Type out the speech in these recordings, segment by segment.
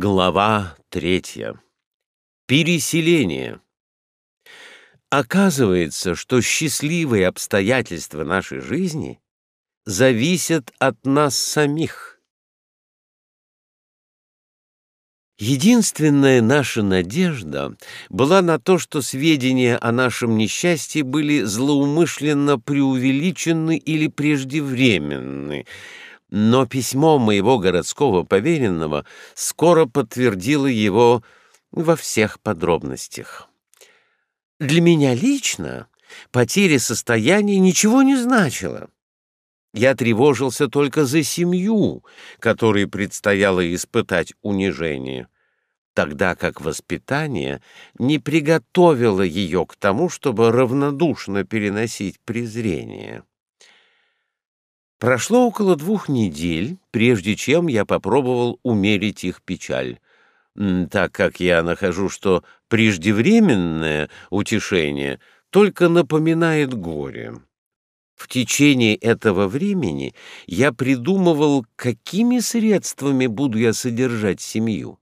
Глава третья. Переселение. Оказывается, что счастливые обстоятельства нашей жизни зависят от нас самих. Единственная наша надежда была на то, что сведения о нашем несчастье были злоумышленно преувеличены или преждевременны, но письмо моего городского поверенного скоро подтвердило его во всех подробностях. Для меня лично потеря состояния ничего не значила. Я тревожился только за семью, которой предстояло испытать унижение, тогда как воспитание не приготовило ее к тому, чтобы равнодушно переносить презрение. Прошло около двух недель, прежде чем я попробовал умерить их печаль, так как я нахожу, что преждевременное утешение только напоминает горе. В течение этого времени я придумывал, какими средствами буду я содержать семью.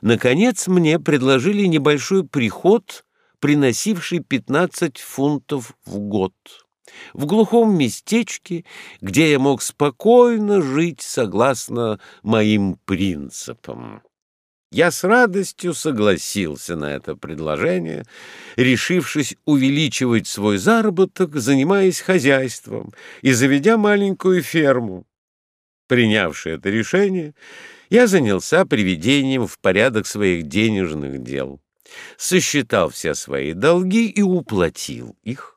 Наконец мне предложили небольшой приход, приносивший 15 фунтов в год в глухом местечке, где я мог спокойно жить согласно моим принципам. Я с радостью согласился на это предложение, решившись увеличивать свой заработок, занимаясь хозяйством и заведя маленькую ферму. Принявши это решение, я занялся приведением в порядок своих денежных дел, сосчитал все свои долги и уплатил их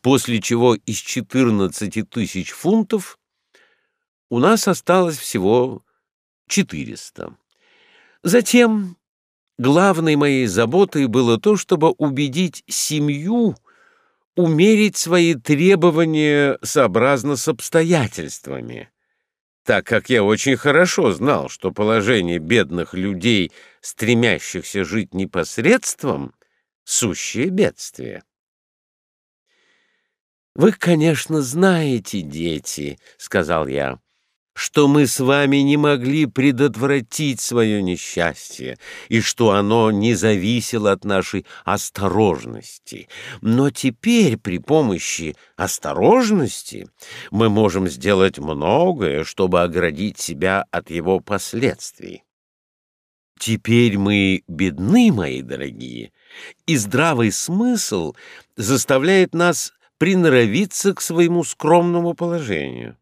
после чего из 14 тысяч фунтов у нас осталось всего 400. Затем главной моей заботой было то, чтобы убедить семью умерить свои требования сообразно с обстоятельствами, так как я очень хорошо знал, что положение бедных людей, стремящихся жить непосредством, — сущее бедствие. «Вы, конечно, знаете, дети, — сказал я, — что мы с вами не могли предотвратить свое несчастье и что оно не зависело от нашей осторожности. Но теперь при помощи осторожности мы можем сделать многое, чтобы оградить себя от его последствий. Теперь мы бедны, мои дорогие, и здравый смысл заставляет нас приноровиться к своему скромному положению.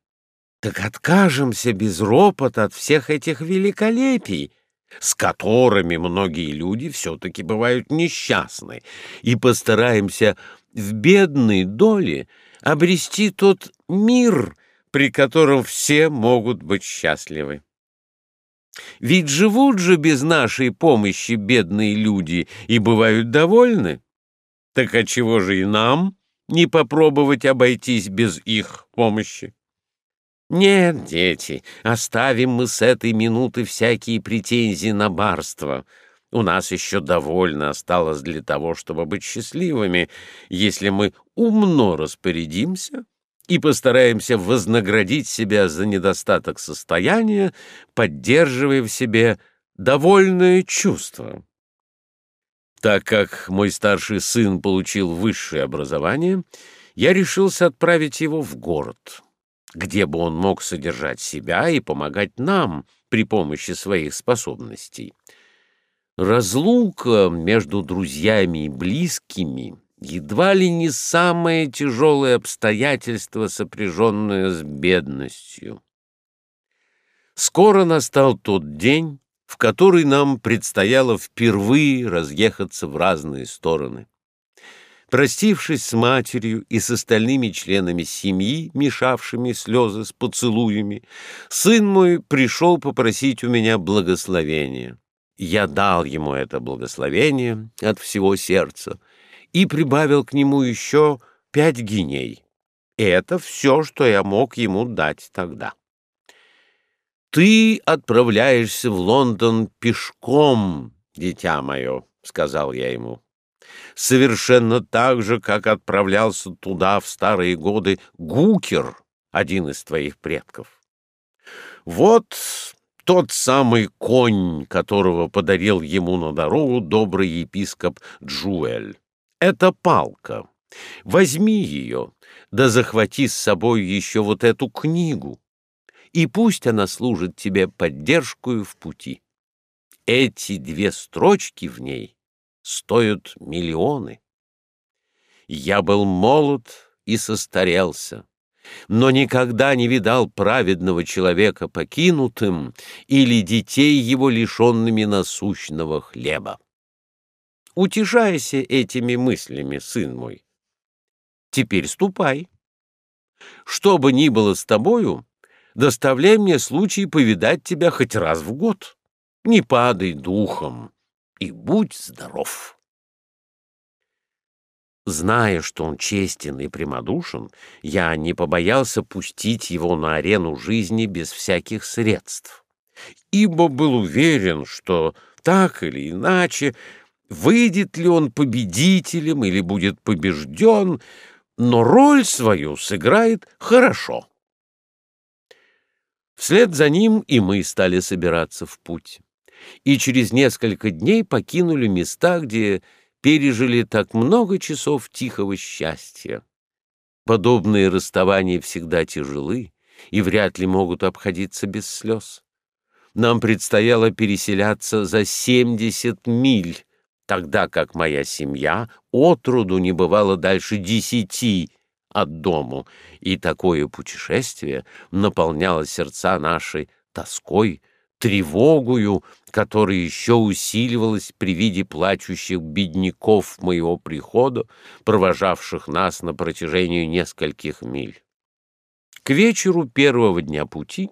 Так откажемся без ропота от всех этих великолепий, с которыми многие люди все-таки бывают несчастны, и постараемся в бедной доле обрести тот мир, при котором все могут быть счастливы. Ведь живут же без нашей помощи бедные люди и бывают довольны. Так отчего же и нам не попробовать обойтись без их помощи. Нет, дети, оставим мы с этой минуты всякие претензии на барство. У нас еще довольно осталось для того, чтобы быть счастливыми, если мы умно распорядимся и постараемся вознаградить себя за недостаток состояния, поддерживая в себе довольное чувство. Так как мой старший сын получил высшее образование, я решился отправить его в город, где бы он мог содержать себя и помогать нам при помощи своих способностей. Разлука между друзьями и близкими едва ли не самое тяжелое обстоятельство, сопряженное с бедностью. Скоро настал тот день, в который нам предстояло впервые разъехаться в разные стороны. Простившись с матерью и с остальными членами семьи, мешавшими слезы с поцелуями, сын мой пришел попросить у меня благословения. Я дал ему это благословение от всего сердца и прибавил к нему еще пять гиней. Это все, что я мог ему дать тогда. «Ты отправляешься в Лондон пешком, дитя мое», — сказал я ему. «Совершенно так же, как отправлялся туда в старые годы Гукер, один из твоих предков. Вот тот самый конь, которого подарил ему на дорогу добрый епископ Джуэль. Это палка. Возьми ее, да захвати с собой еще вот эту книгу, и пусть она служит тебе поддержкой в пути. Эти две строчки в ней стоят миллионы. Я был молод и состарелся, но никогда не видал праведного человека покинутым или детей его лишенными насущного хлеба. Утешайся этими мыслями, сын мой. Теперь ступай. Что бы ни было с тобою, доставляй мне случай повидать тебя хоть раз в год. Не падай духом и будь здоров. Зная, что он честен и прямодушен, я не побоялся пустить его на арену жизни без всяких средств, ибо был уверен, что так или иначе, выйдет ли он победителем или будет побежден, но роль свою сыграет хорошо. Вслед за ним и мы стали собираться в путь, и через несколько дней покинули места, где пережили так много часов тихого счастья. Подобные расставания всегда тяжелы и вряд ли могут обходиться без слез. Нам предстояло переселяться за семьдесят миль, тогда как моя семья отроду не бывала дальше десяти от дому, и такое путешествие наполняло сердца наши тоской, тревогою, которая еще усиливалась при виде плачущих бедняков моего прихода, провожавших нас на протяжении нескольких миль. К вечеру первого дня пути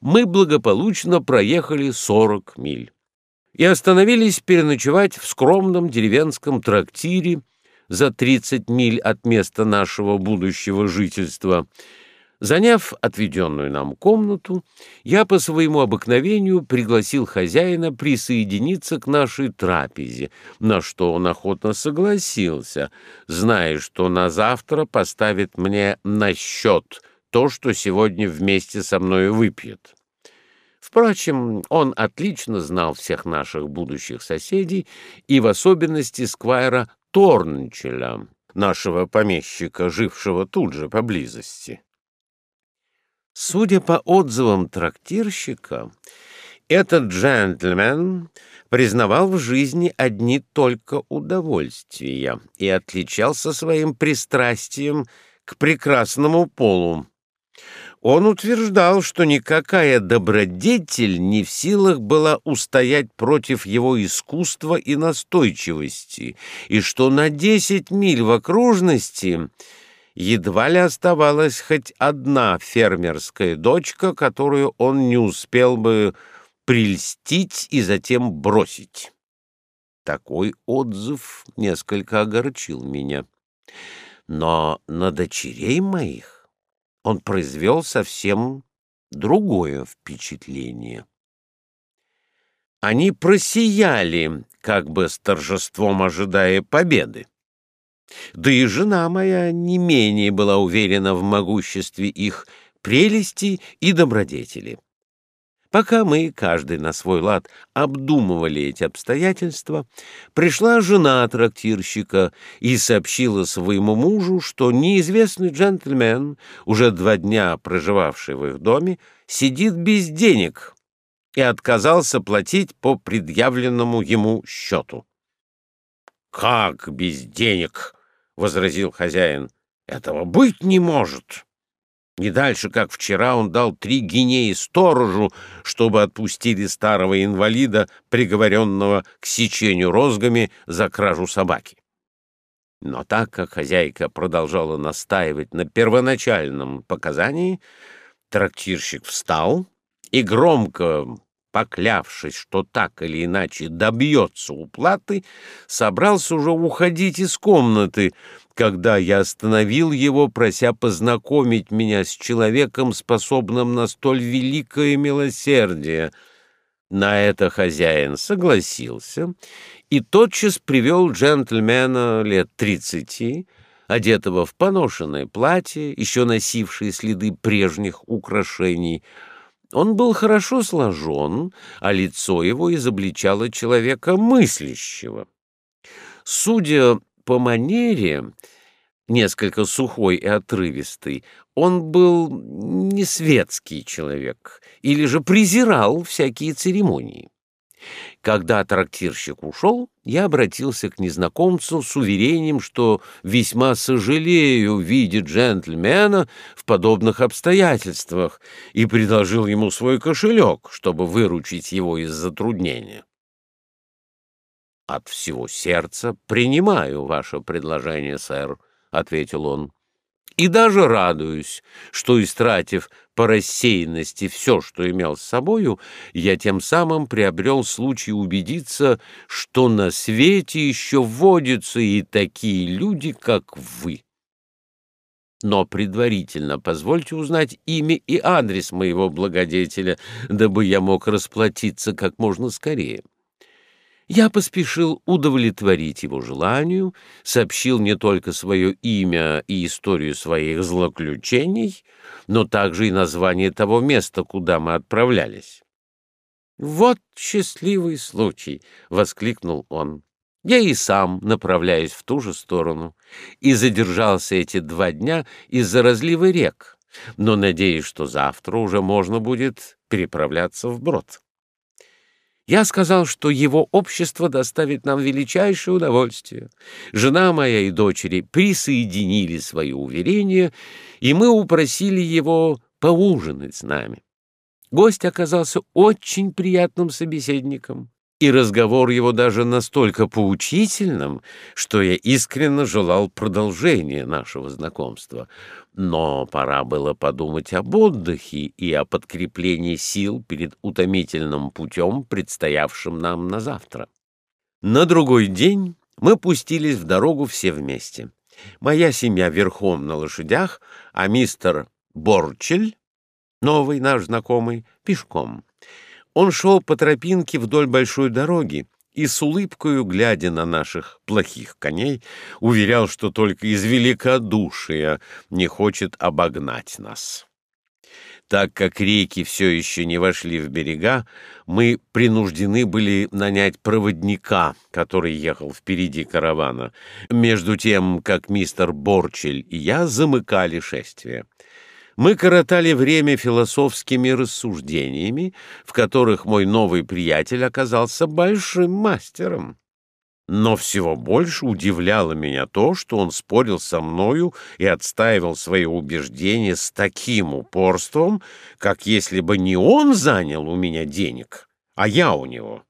мы благополучно проехали сорок миль и остановились переночевать в скромном деревенском трактире за 30 миль от места нашего будущего жительства. Заняв отведенную нам комнату, я по своему обыкновению пригласил хозяина присоединиться к нашей трапезе, на что он охотно согласился, зная, что на завтра поставит мне на счет то, что сегодня вместе со мной выпьет. Впрочем, он отлично знал всех наших будущих соседей и в особенности сквайра Торнчеля, нашего помещика, жившего тут же поблизости. Судя по отзывам трактирщика, этот джентльмен признавал в жизни одни только удовольствия и отличался своим пристрастием к прекрасному полу. Он утверждал, что никакая добродетель не в силах была устоять против его искусства и настойчивости, и что на десять миль в окружности едва ли оставалась хоть одна фермерская дочка, которую он не успел бы прельстить и затем бросить. Такой отзыв несколько огорчил меня. Но на дочерей моих он произвел совсем другое впечатление. Они просияли, как бы с торжеством ожидая победы. Да и жена моя не менее была уверена в могуществе их прелести и добродетели. Пока мы, каждый на свой лад, обдумывали эти обстоятельства, пришла жена трактирщика и сообщила своему мужу, что неизвестный джентльмен, уже два дня проживавший в их доме, сидит без денег и отказался платить по предъявленному ему счету. — Как без денег? — возразил хозяин. — Этого быть не может. Не дальше, как вчера, он дал три гинеи сторожу, чтобы отпустили старого инвалида, приговоренного к сечению розгами за кражу собаки. Но так как хозяйка продолжала настаивать на первоначальном показании, трактирщик встал и, громко поклявшись, что так или иначе добьется уплаты, собрался уже уходить из комнаты, когда я остановил его, прося познакомить меня с человеком, способным на столь великое милосердие. На это хозяин согласился и тотчас привел джентльмена лет тридцати, одетого в поношенное платье, еще носившее следы прежних украшений, Он был хорошо сложен, а лицо его изобличало человека мыслящего. Судя по манере, несколько сухой и отрывистый, он был не светский человек или же презирал всякие церемонии. Когда трактирщик ушел, я обратился к незнакомцу с уверением, что весьма сожалею видеть джентльмена в подобных обстоятельствах, и предложил ему свой кошелек, чтобы выручить его из затруднения. «От всего сердца принимаю ваше предложение, сэр», — ответил он и даже радуюсь, что, истратив по рассеянности все, что имел с собою, я тем самым приобрел случай убедиться, что на свете еще водятся и такие люди, как вы. Но предварительно позвольте узнать имя и адрес моего благодетеля, дабы я мог расплатиться как можно скорее. Я поспешил удовлетворить его желанию, сообщил не только свое имя и историю своих злоключений, но также и название того места, куда мы отправлялись. «Вот счастливый случай!» — воскликнул он. Я и сам направляюсь в ту же сторону и задержался эти два дня из-за разлива рек, но надеюсь, что завтра уже можно будет переправляться вброд. Я сказал, что его общество доставит нам величайшее удовольствие. Жена моя и дочери присоединили свои уверения, и мы упросили его поужинать с нами. Гость оказался очень приятным собеседником и разговор его даже настолько поучительным, что я искренне желал продолжения нашего знакомства. Но пора было подумать об отдыхе и о подкреплении сил перед утомительным путем, предстоявшим нам на завтра. На другой день мы пустились в дорогу все вместе. Моя семья верхом на лошадях, а мистер Борчель, новый наш знакомый, пешком. Он шел по тропинке вдоль большой дороги и с улыбкою, глядя на наших плохих коней, уверял, что только из великодушия не хочет обогнать нас. Так как реки все еще не вошли в берега, мы принуждены были нанять проводника, который ехал впереди каравана, между тем, как мистер Борчель и я замыкали шествие. Мы коротали время философскими рассуждениями, в которых мой новый приятель оказался большим мастером. Но всего больше удивляло меня то, что он спорил со мною и отстаивал свои убеждения с таким упорством, как если бы не он занял у меня денег, а я у него.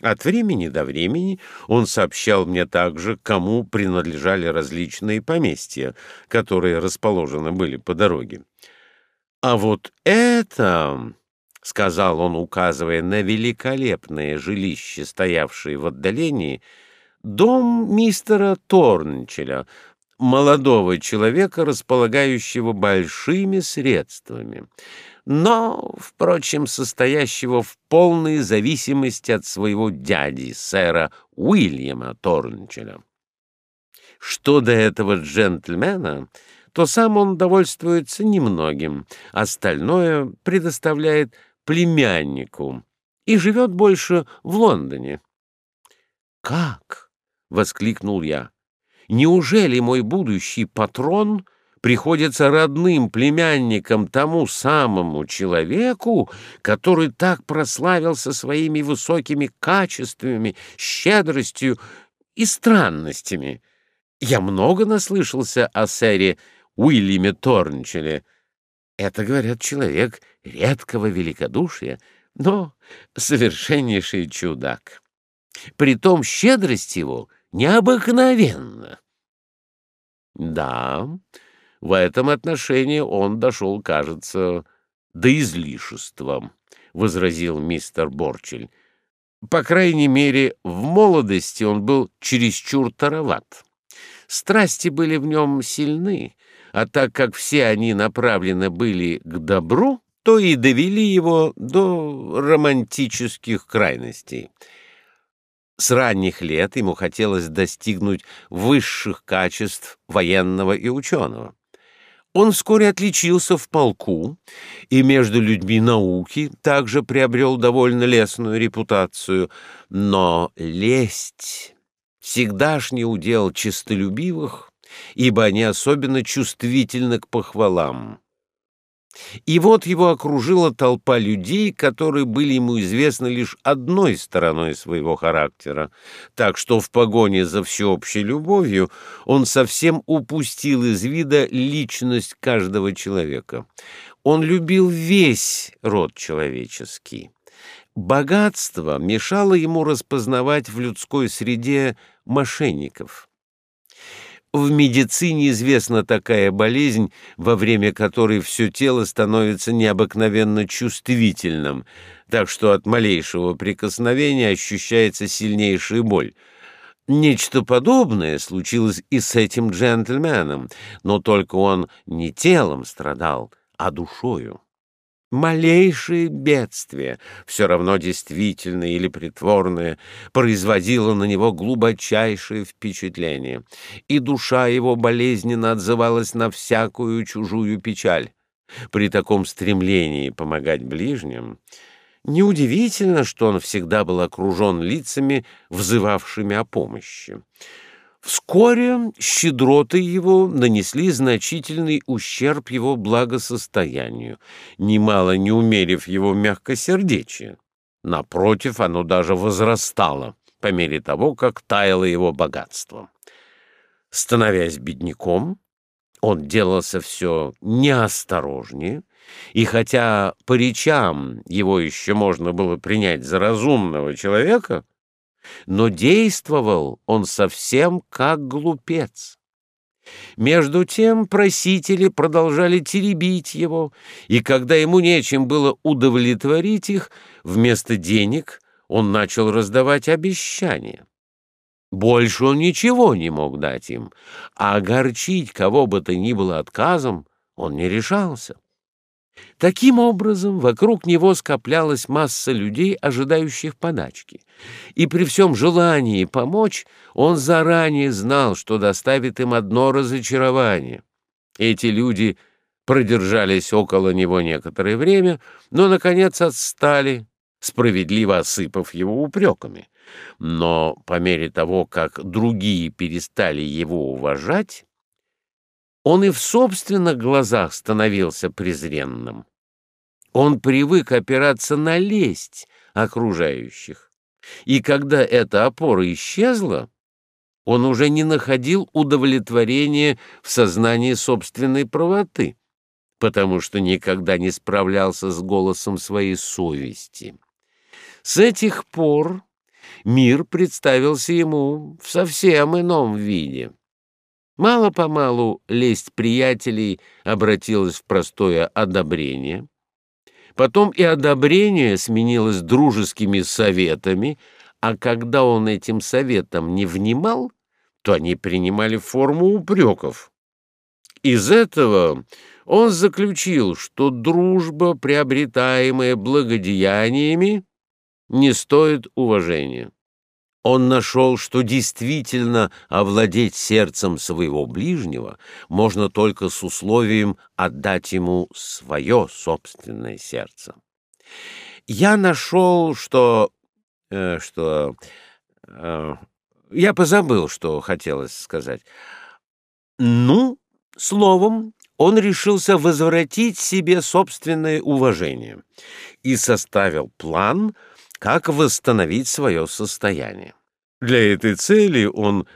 От времени до времени он сообщал мне также, кому принадлежали различные поместья, которые расположены были по дороге. «А вот это...» — сказал он, указывая на великолепное жилище, стоявшее в отдалении, — дом мистера Торнчеля, молодого человека, располагающего большими средствами но, впрочем, состоящего в полной зависимости от своего дяди, сэра Уильяма Торнчеля. Что до этого джентльмена, то сам он довольствуется немногим, остальное предоставляет племяннику и живет больше в Лондоне. «Как?» — воскликнул я. «Неужели мой будущий патрон — приходится родным племянником тому самому человеку, который так прославился своими высокими качествами, щедростью и странностями. Я много наслышался о сэре Уильяме Торнчеле. Это, говорят, человек редкого великодушия, но совершеннейший чудак. Притом щедрость его необыкновенна. Да, в этом отношении он дошел, кажется, до излишества, — возразил мистер Борчель. По крайней мере, в молодости он был чересчур тароват. Страсти были в нем сильны, а так как все они направлены были к добру, то и довели его до романтических крайностей. С ранних лет ему хотелось достигнуть высших качеств военного и ученого. Он вскоре отличился в полку и между людьми науки также приобрел довольно лестную репутацию, но лесть — всегдашний удел честолюбивых, ибо они особенно чувствительны к похвалам. И вот его окружила толпа людей, которые были ему известны лишь одной стороной своего характера, так что в погоне за всеобщей любовью он совсем упустил из вида личность каждого человека. Он любил весь род человеческий. Богатство мешало ему распознавать в людской среде мошенников. В медицине известна такая болезнь, во время которой все тело становится необыкновенно чувствительным, так что от малейшего прикосновения ощущается сильнейшая боль. Нечто подобное случилось и с этим джентльменом, но только он не телом страдал, а душою. Малейшее бедствие, все равно действительное или притворное, производило на него глубочайшее впечатление, и душа его болезненно отзывалась на всякую чужую печаль. При таком стремлении помогать ближним неудивительно, что он всегда был окружен лицами, взывавшими о помощи. Вскоре щедроты его нанесли значительный ущерб его благосостоянию, немало не умерив его мягкосердечие. Напротив, оно даже возрастало по мере того, как таяло его богатство. Становясь бедняком, он делался все неосторожнее, и хотя по речам его еще можно было принять за разумного человека, но действовал он совсем как глупец. Между тем просители продолжали теребить его, и когда ему нечем было удовлетворить их, вместо денег он начал раздавать обещания. Больше он ничего не мог дать им, а огорчить кого бы то ни было отказом он не решался. Таким образом, вокруг него скоплялась масса людей, ожидающих подачки. И при всем желании помочь, он заранее знал, что доставит им одно разочарование. Эти люди продержались около него некоторое время, но, наконец, отстали, справедливо осыпав его упреками. Но по мере того, как другие перестали его уважать, он и в собственных глазах становился презренным. Он привык опираться на лесть окружающих. И когда эта опора исчезла, он уже не находил удовлетворения в сознании собственной правоты, потому что никогда не справлялся с голосом своей совести. С этих пор мир представился ему в совсем ином виде. Мало-помалу лесть приятелей обратилась в простое одобрение. Потом и одобрение сменилось дружескими советами, а когда он этим советам не внимал, то они принимали форму упреков. Из этого он заключил, что дружба, приобретаемая благодеяниями, не стоит уважения он нашел, что действительно овладеть сердцем своего ближнего можно только с условием отдать ему свое собственное сердце. Я нашел, что... Э, что... Э, я позабыл, что хотелось сказать. Ну, словом, он решился возвратить себе собственное уважение и составил план — как восстановить свое состояние. Для этой цели он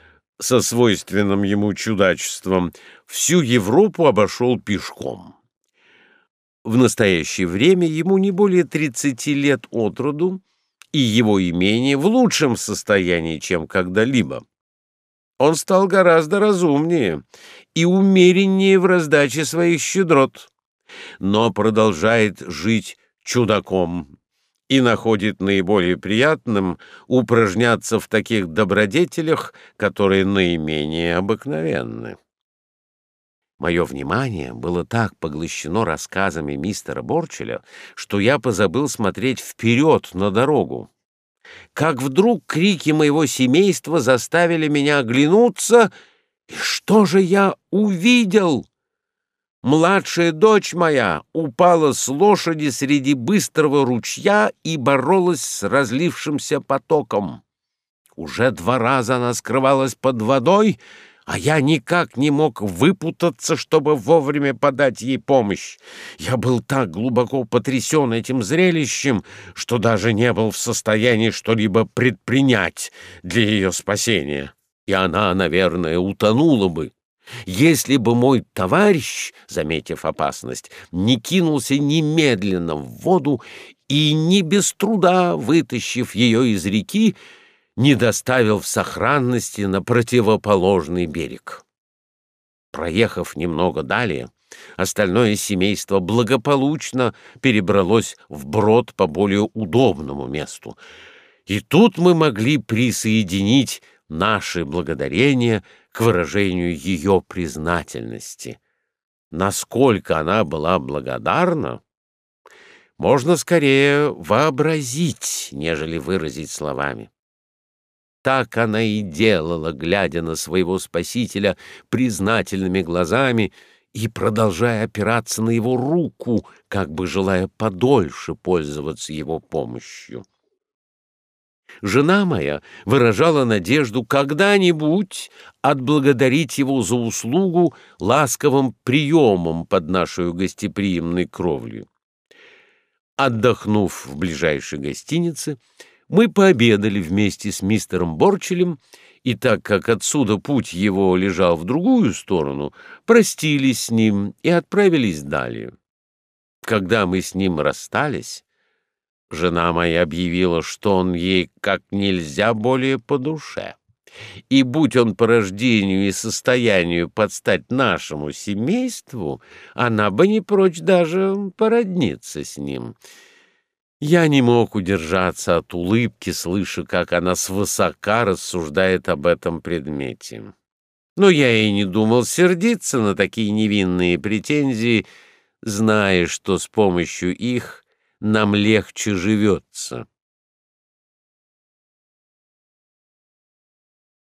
со свойственным ему чудачеством всю Европу обошел пешком. В настоящее время ему не более 30 лет от роду, и его имение в лучшем состоянии, чем когда-либо. Он стал гораздо разумнее и умереннее в раздаче своих щедрот, но продолжает жить чудаком и находит наиболее приятным упражняться в таких добродетелях, которые наименее обыкновенны. Мое внимание было так поглощено рассказами мистера Борчеля, что я позабыл смотреть вперед на дорогу. Как вдруг крики моего семейства заставили меня оглянуться, и что же я увидел? Младшая дочь моя упала с лошади среди быстрого ручья и боролась с разлившимся потоком. Уже два раза она скрывалась под водой, а я никак не мог выпутаться, чтобы вовремя подать ей помощь. Я был так глубоко потрясен этим зрелищем, что даже не был в состоянии что-либо предпринять для ее спасения. И она, наверное, утонула бы. Если бы мой товарищ, заметив опасность, не кинулся немедленно в воду и не без труда, вытащив ее из реки, не доставил в сохранности на противоположный берег. Проехав немного далее, остальное семейство благополучно перебралось в брод по более удобному месту, и тут мы могли присоединить наши благодарения к выражению ее признательности. Насколько она была благодарна, можно скорее вообразить, нежели выразить словами. Так она и делала, глядя на своего спасителя признательными глазами и продолжая опираться на его руку, как бы желая подольше пользоваться его помощью. Жена моя выражала надежду когда-нибудь отблагодарить его за услугу ласковым приемом под нашу гостеприимной кровлю. Отдохнув в ближайшей гостинице, мы пообедали вместе с мистером Борчелем, и так как отсюда путь его лежал в другую сторону, простились с ним и отправились далее. Когда мы с ним расстались, Жена моя объявила, что он ей как нельзя более по душе. И будь он по рождению и состоянию подстать нашему семейству, она бы не прочь даже породниться с ним. Я не мог удержаться от улыбки, слыша, как она свысока рассуждает об этом предмете. Но я и не думал сердиться на такие невинные претензии, зная, что с помощью их нам легче живется.